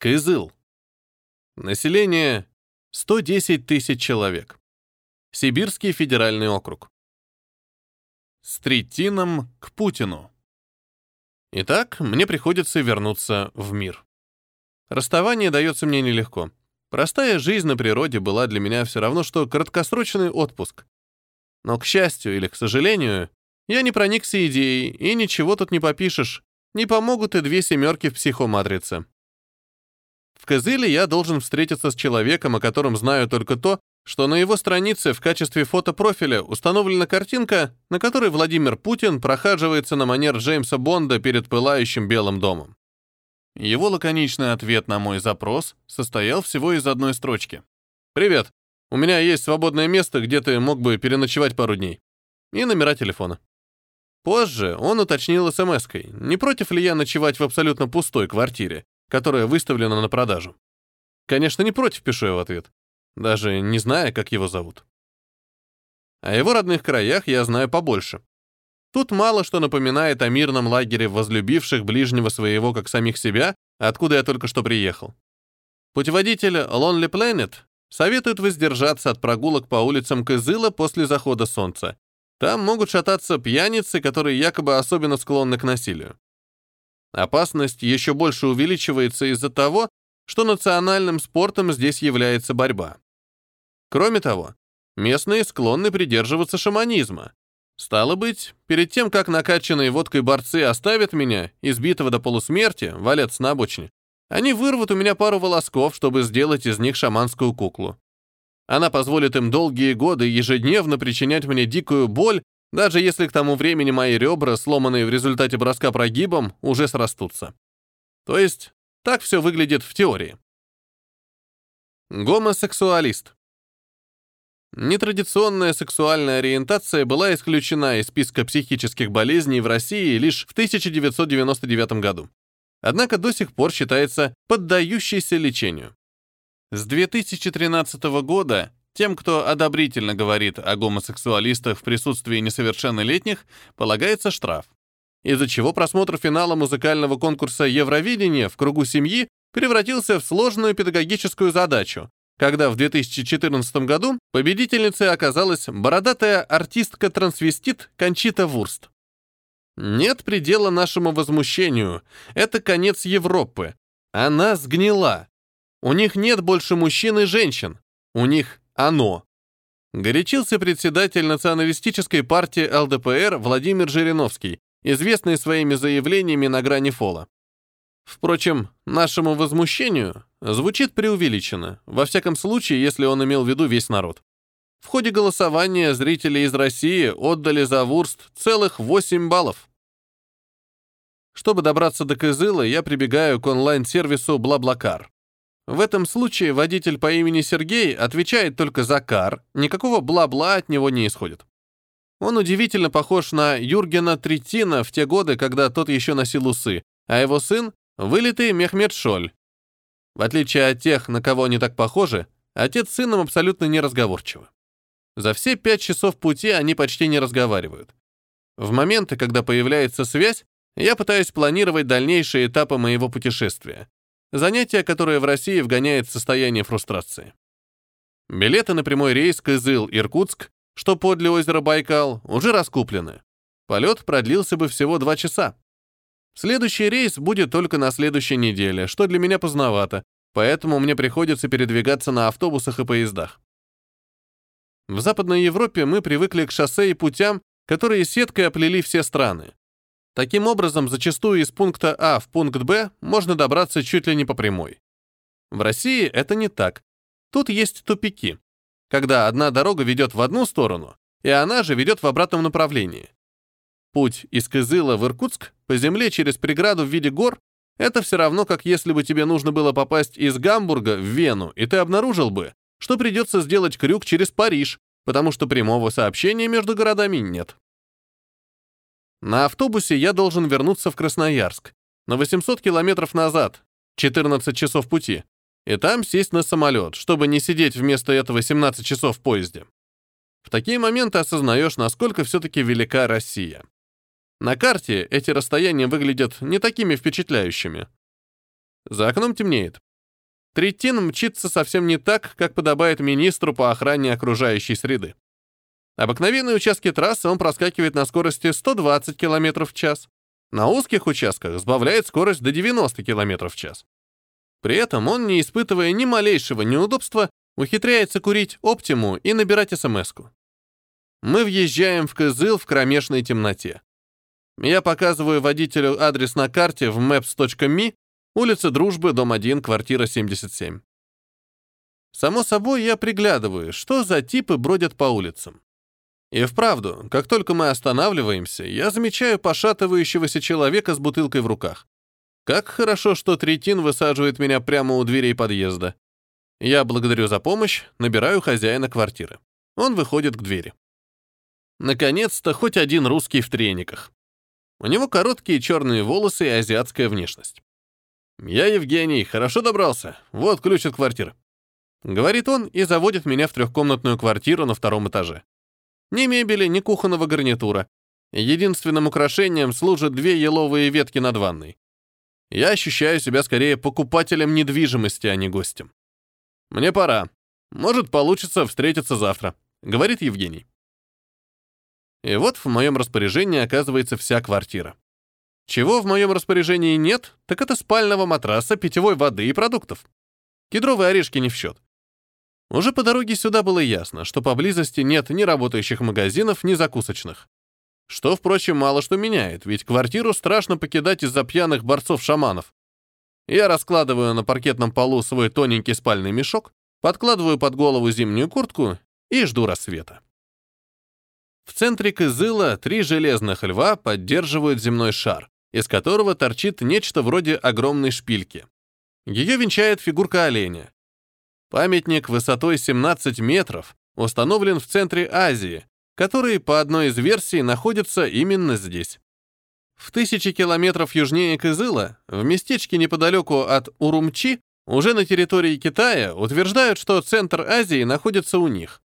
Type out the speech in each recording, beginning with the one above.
Кызыл. Население 110 тысяч человек. Сибирский федеральный округ. С третином к Путину. Итак, мне приходится вернуться в мир. Расставание дается мне нелегко. Простая жизнь на природе была для меня все равно, что краткосрочный отпуск. Но, к счастью или к сожалению, я не проникся идеей, и ничего тут не попишешь. Не помогут и две семерки в психоматрице. В Кызыле я должен встретиться с человеком, о котором знаю только то, что на его странице в качестве фотопрофиля установлена картинка, на которой Владимир Путин прохаживается на манер Джеймса Бонда перед пылающим Белым домом. Его лаконичный ответ на мой запрос состоял всего из одной строчки. «Привет. У меня есть свободное место, где ты мог бы переночевать пару дней». И номера телефона. Позже он уточнил смс-кой, не против ли я ночевать в абсолютно пустой квартире, которая выставлена на продажу. Конечно, не против, пишу я в ответ, даже не зная, как его зовут. О его родных краях я знаю побольше. Тут мало что напоминает о мирном лагере возлюбивших ближнего своего как самих себя, откуда я только что приехал. Путеводитель Lonely Planet советует воздержаться от прогулок по улицам Кызыла после захода солнца. Там могут шататься пьяницы, которые якобы особенно склонны к насилию. Опасность еще больше увеличивается из-за того, что национальным спортом здесь является борьба. Кроме того, местные склонны придерживаться шаманизма. Стало быть, перед тем, как накачанные водкой борцы оставят меня, избитого до полусмерти, валяться на обочине, они вырвут у меня пару волосков, чтобы сделать из них шаманскую куклу. Она позволит им долгие годы ежедневно причинять мне дикую боль, даже если к тому времени мои ребра, сломанные в результате броска прогибом, уже срастутся. То есть, так все выглядит в теории. Гомосексуалист. Нетрадиционная сексуальная ориентация была исключена из списка психических болезней в России лишь в 1999 году. Однако до сих пор считается поддающейся лечению. С 2013 года тем, кто одобрительно говорит о гомосексуалистах в присутствии несовершеннолетних, полагается штраф. Из-за чего просмотр финала музыкального конкурса Евровидения в кругу семьи превратился в сложную педагогическую задачу, когда в 2014 году победительницей оказалась бородатая артистка-трансвестит Кончита Вурст. Нет предела нашему возмущению. Это конец Европы. Она сгнила. У них нет больше мужчин и женщин. У них оно. Горячился председатель националистической партии ЛДПР Владимир Жириновский, известный своими заявлениями на грани фола. Впрочем, нашему возмущению звучит преувеличенно, во всяком случае, если он имел в виду весь народ. В ходе голосования зрители из России отдали за Вурст целых 8 баллов. Чтобы добраться до Кызыла, я прибегаю к онлайн-сервису Блаблакар. В этом случае водитель по имени Сергей отвечает только за кар, никакого бла-бла от него не исходит. Он удивительно похож на Юргена Третина в те годы, когда тот еще носил усы, а его сын — вылитый Мехмед Шоль. В отличие от тех, на кого они так похожи, отец с сыном абсолютно неразговорчивы. За все пять часов пути они почти не разговаривают. В моменты, когда появляется связь, я пытаюсь планировать дальнейшие этапы моего путешествия. Занятие, которое в России вгоняет в состояние фрустрации. Билеты на прямой рейс Кызыл-Иркутск, что подле озера Байкал, уже раскуплены. Полет продлился бы всего два часа. Следующий рейс будет только на следующей неделе, что для меня поздновато, поэтому мне приходится передвигаться на автобусах и поездах. В Западной Европе мы привыкли к шоссе и путям, которые сеткой оплели все страны. Таким образом, зачастую из пункта А в пункт Б можно добраться чуть ли не по прямой. В России это не так. Тут есть тупики, когда одна дорога ведет в одну сторону, и она же ведет в обратном направлении. Путь из Кызыла в Иркутск по земле через преграду в виде гор — это все равно, как если бы тебе нужно было попасть из Гамбурга в Вену, и ты обнаружил бы, что придется сделать крюк через Париж, потому что прямого сообщения между городами нет. На автобусе я должен вернуться в Красноярск, на 800 километров назад, 14 часов пути, и там сесть на самолет, чтобы не сидеть вместо этого 17 часов в поезде. В такие моменты осознаешь, насколько все-таки велика Россия. На карте эти расстояния выглядят не такими впечатляющими. За окном темнеет. Третин мчится совсем не так, как подобает министру по охране окружающей среды. Обыкновенные участки трассы он проскакивает на скорости 120 км в час. На узких участках сбавляет скорость до 90 км в час. При этом он, не испытывая ни малейшего неудобства, ухитряется курить оптиму и набирать смс-ку. Мы въезжаем в Кызыл в кромешной темноте. Я показываю водителю адрес на карте в maps.me, улица Дружбы, дом 1, квартира 77. Само собой, я приглядываю, что за типы бродят по улицам. И вправду, как только мы останавливаемся, я замечаю пошатывающегося человека с бутылкой в руках. Как хорошо, что Третин высаживает меня прямо у дверей подъезда. Я благодарю за помощь, набираю хозяина квартиры. Он выходит к двери. Наконец-то хоть один русский в трениках. У него короткие черные волосы и азиатская внешность. «Я Евгений, хорошо добрался. Вот ключ от квартиры». Говорит он и заводит меня в трехкомнатную квартиру на втором этаже. Ни мебели, ни кухонного гарнитура. Единственным украшением служат две еловые ветки над ванной. Я ощущаю себя скорее покупателем недвижимости, а не гостем. «Мне пора. Может, получится встретиться завтра», — говорит Евгений. И вот в моем распоряжении оказывается вся квартира. Чего в моем распоряжении нет, так это спального матраса, питьевой воды и продуктов. Кедровые орешки не в счет. Уже по дороге сюда было ясно, что поблизости нет ни работающих магазинов, ни закусочных. Что, впрочем, мало что меняет, ведь квартиру страшно покидать из-за пьяных борцов-шаманов. Я раскладываю на паркетном полу свой тоненький спальный мешок, подкладываю под голову зимнюю куртку и жду рассвета. В центре Кызыла три железных льва поддерживают земной шар, из которого торчит нечто вроде огромной шпильки. Ее венчает фигурка оленя. Памятник высотой 17 метров установлен в центре Азии, который, по одной из версий, находится именно здесь. В тысячи километров южнее Кызыла, в местечке неподалеку от Урумчи, уже на территории Китая, утверждают, что центр Азии находится у них.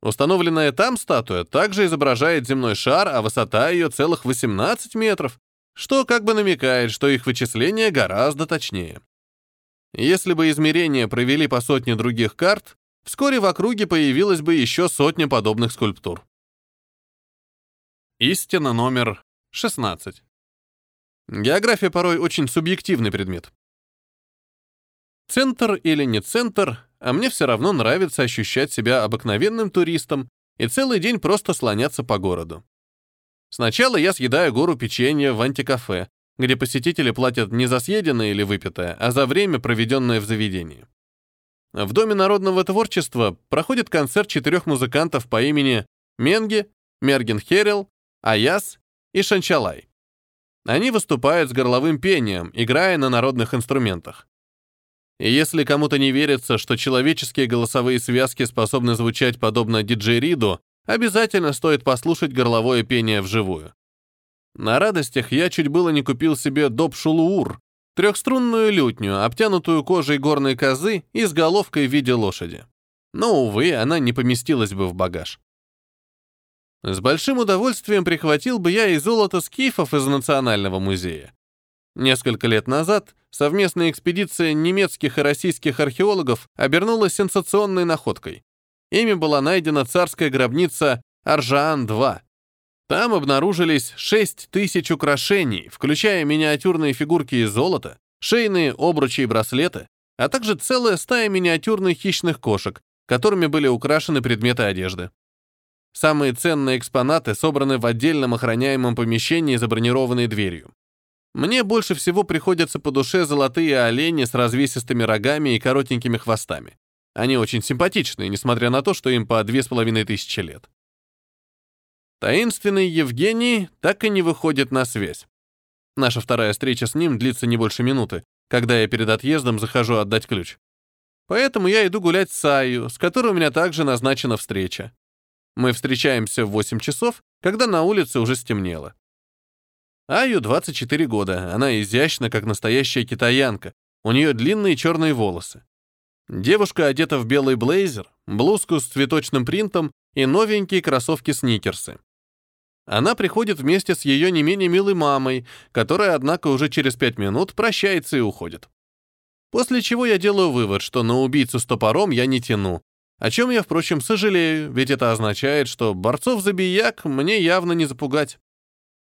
Установленная там статуя также изображает земной шар, а высота ее целых 18 метров, что как бы намекает, что их вычисления гораздо точнее. Если бы измерения провели по сотне других карт, вскоре в округе появилась бы еще сотня подобных скульптур. Истина номер 16. География порой очень субъективный предмет. Центр или не центр, а мне все равно нравится ощущать себя обыкновенным туристом и целый день просто слоняться по городу. Сначала я съедаю гору печенья в антикафе, где посетители платят не за съеденное или выпитое, а за время, проведенное в заведении. В Доме народного творчества проходит концерт четырех музыкантов по имени Менги, Мерген Херел, Аяс и Шанчалай. Они выступают с горловым пением, играя на народных инструментах. И если кому-то не верится, что человеческие голосовые связки способны звучать подобно диджей-риду, обязательно стоит послушать горловое пение вживую. На радостях я чуть было не купил себе доп-шулуур, трехструнную лютню, обтянутую кожей горной козы и с головкой в виде лошади. Но, увы, она не поместилась бы в багаж. С большим удовольствием прихватил бы я и золото скифов из Национального музея. Несколько лет назад совместная экспедиция немецких и российских археологов обернулась сенсационной находкой. Ими была найдена царская гробница Аржаан-2. Там обнаружились 6 тысяч украшений, включая миниатюрные фигурки из золота, шейные обручи и браслеты, а также целая стая миниатюрных хищных кошек, которыми были украшены предметы одежды. Самые ценные экспонаты собраны в отдельном охраняемом помещении за бронированной дверью. Мне больше всего приходятся по душе золотые олени с развесистыми рогами и коротенькими хвостами. Они очень симпатичные, несмотря на то, что им по две с половиной тысячи лет. Таинственный Евгений так и не выходит на связь. Наша вторая встреча с ним длится не больше минуты, когда я перед отъездом захожу отдать ключ. Поэтому я иду гулять с Саю, с которой у меня также назначена встреча. Мы встречаемся в 8 часов, когда на улице уже стемнело. Аю 24 года, она изящна, как настоящая китаянка, у нее длинные черные волосы. Девушка одета в белый блейзер, блузку с цветочным принтом и новенькие кроссовки-сникерсы. Она приходит вместе с ее не менее милой мамой, которая, однако, уже через пять минут прощается и уходит. После чего я делаю вывод, что на убийцу с топором я не тяну. О чем я, впрочем, сожалею, ведь это означает, что борцов за бияк мне явно не запугать.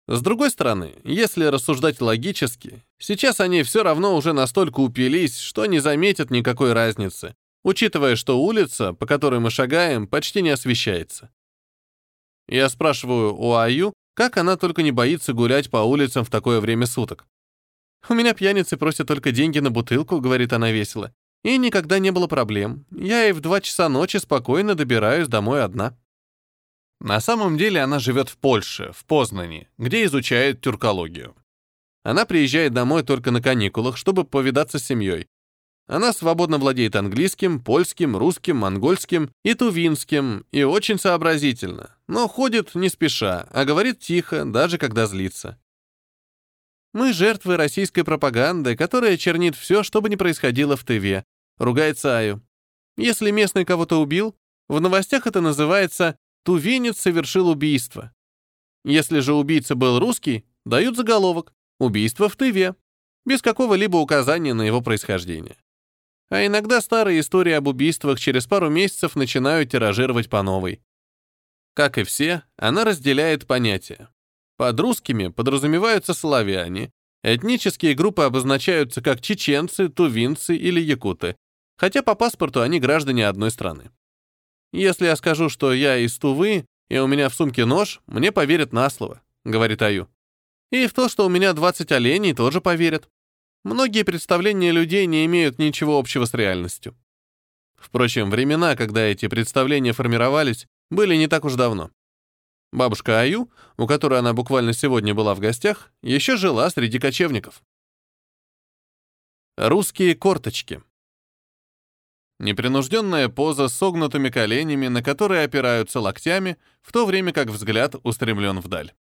С другой стороны, если рассуждать логически, сейчас они все равно уже настолько упились, что не заметят никакой разницы, учитывая, что улица, по которой мы шагаем, почти не освещается. Я спрашиваю у Аю, как она только не боится гулять по улицам в такое время суток. «У меня пьяницы просят только деньги на бутылку», — говорит она весело. «И никогда не было проблем. Я и в два часа ночи спокойно добираюсь домой одна». На самом деле она живет в Польше, в Познани, где изучает тюркологию. Она приезжает домой только на каникулах, чтобы повидаться с семьей. Она свободно владеет английским, польским, русским, монгольским и тувинским, и очень сообразительно, но ходит не спеша, а говорит тихо, даже когда злится. Мы жертвы российской пропаганды, которая чернит все, что бы ни происходило в ТВ, ругается Аю. Если местный кого-то убил, в новостях это называется Тувинец совершил убийство. Если же убийца был русский, дают заголовок «Убийство в Тыве», без какого-либо указания на его происхождение. А иногда старые истории об убийствах через пару месяцев начинают тиражировать по новой. Как и все, она разделяет понятия. Под русскими подразумеваются славяне, этнические группы обозначаются как чеченцы, тувинцы или якуты, хотя по паспорту они граждане одной страны. «Если я скажу, что я из Тувы, и у меня в сумке нож, мне поверят на слово», — говорит Аю. «И в то, что у меня 20 оленей, тоже поверят. Многие представления людей не имеют ничего общего с реальностью». Впрочем, времена, когда эти представления формировались, были не так уж давно. Бабушка Аю, у которой она буквально сегодня была в гостях, еще жила среди кочевников. Русские корточки. Непринужденная поза с согнутыми коленями, на которые опираются локтями, в то время как взгляд устремлен вдаль.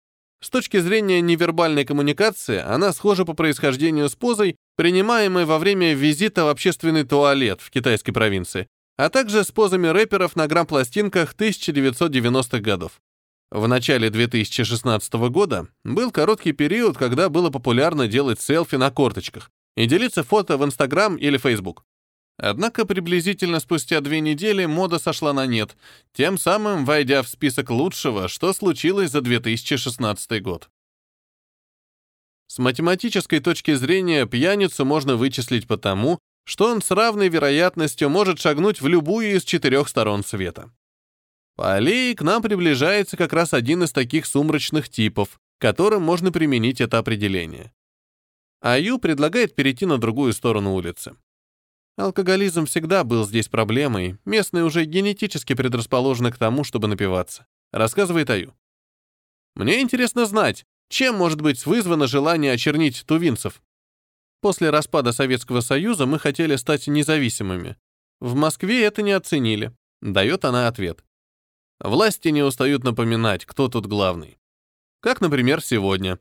С точки зрения невербальной коммуникации, она схожа по происхождению с позой, принимаемой во время визита в общественный туалет в китайской провинции, а также с позами рэперов на грамм-пластинках 1990-х годов. В начале 2016 года был короткий период, когда было популярно делать селфи на корточках и делиться фото в Instagram или Facebook. Однако приблизительно спустя две недели мода сошла на нет, тем самым войдя в список лучшего, что случилось за 2016 год. С математической точки зрения пьяницу можно вычислить по тому, что он с равной вероятностью может шагнуть в любую из четырех сторон света. По аллее к нам приближается как раз один из таких сумрачных типов, которым можно применить это определение. Аю предлагает перейти на другую сторону улицы. Алкоголизм всегда был здесь проблемой, местные уже генетически предрасположены к тому, чтобы напиваться, рассказывает Аю. Мне интересно знать, чем может быть вызвано желание очернить тувинцев. После распада Советского Союза мы хотели стать независимыми. В Москве это не оценили. Дает она ответ. Власти не устают напоминать, кто тут главный. Как, например, сегодня.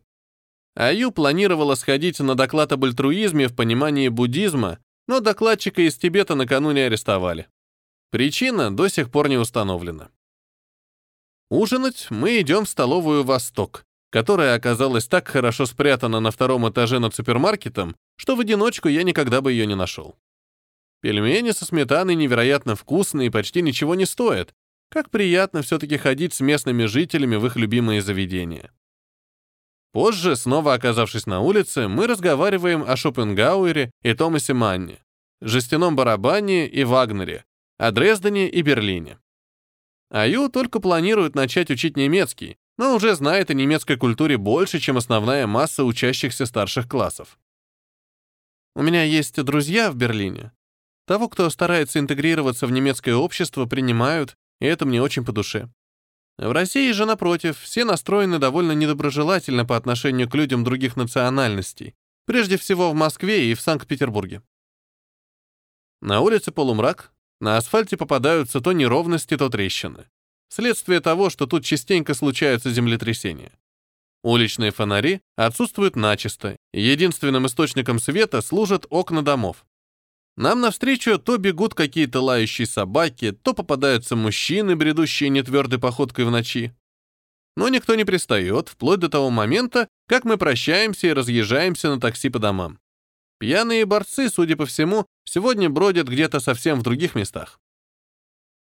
Аю планировала сходить на доклад об альтруизме в понимании буддизма, но докладчика из Тибета накануне арестовали. Причина до сих пор не установлена. Ужинать мы идем в столовую «Восток», которая оказалась так хорошо спрятана на втором этаже над супермаркетом, что в одиночку я никогда бы ее не нашел. Пельмени со сметаной невероятно вкусные и почти ничего не стоят. Как приятно все-таки ходить с местными жителями в их любимые заведения. Позже, снова оказавшись на улице, мы разговариваем о Шопенгауэре и Томасе Манне, жестяном барабане и Вагнере, о Дрездене и Берлине. Аю только планирует начать учить немецкий, но уже знает о немецкой культуре больше, чем основная масса учащихся старших классов. У меня есть друзья в Берлине. Того, кто старается интегрироваться в немецкое общество, принимают, и это мне очень по душе. В России же, напротив, все настроены довольно недоброжелательно по отношению к людям других национальностей, прежде всего в Москве и в Санкт-Петербурге. На улице полумрак, на асфальте попадаются то неровности, то трещины. Следствие того, что тут частенько случаются землетрясения. Уличные фонари отсутствуют начисто, единственным источником света служат окна домов. Нам навстречу то бегут какие-то лающие собаки, то попадаются мужчины, бредущие нетвердой походкой в ночи. Но никто не пристает, вплоть до того момента, как мы прощаемся и разъезжаемся на такси по домам. Пьяные борцы, судя по всему, сегодня бродят где-то совсем в других местах.